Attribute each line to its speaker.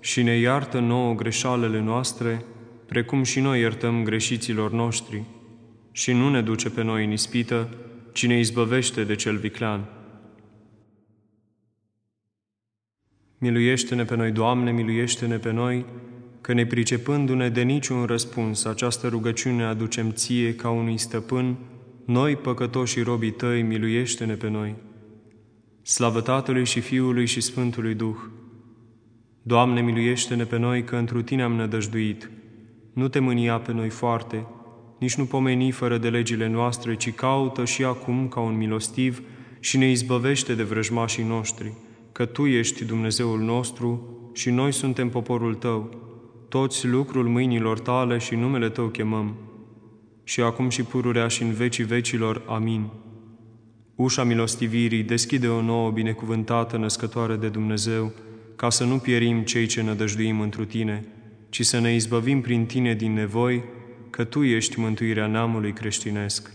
Speaker 1: și ne iartă nouă greșalele noastre, precum și noi iertăm greșiților noștri. Și nu ne duce pe noi în ispită, ci ne izbăvește de cel viclean. Miluiește-ne pe noi, Doamne, miluiește-ne pe noi, că ne pricepându-ne de niciun răspuns, această rugăciune aducem Ție ca unui stăpân, noi, păcătoși robii Tăi, miluiește-ne pe noi. Slavă Tatălui și Fiului și Sfântului Duh! Doamne, miluiește-ne pe noi, că întru Tine am nădăjduit. Nu te mânia pe noi foarte, nici nu pomeni fără de legile noastre, ci caută și acum ca un milostiv și ne izbăvește de vrăjmașii noștri, că Tu ești Dumnezeul nostru și noi suntem poporul Tău, toți lucrul mâinilor Tale și numele Tău chemăm. Și acum și pururea și în vecii vecilor. Amin. Ușa milostivirii deschide o nouă binecuvântată născătoare de Dumnezeu, ca să nu pierim cei ce nădăjduim întru Tine, ci să ne izbăvim prin Tine din nevoi, că Tu ești mântuirea neamului creștinesc.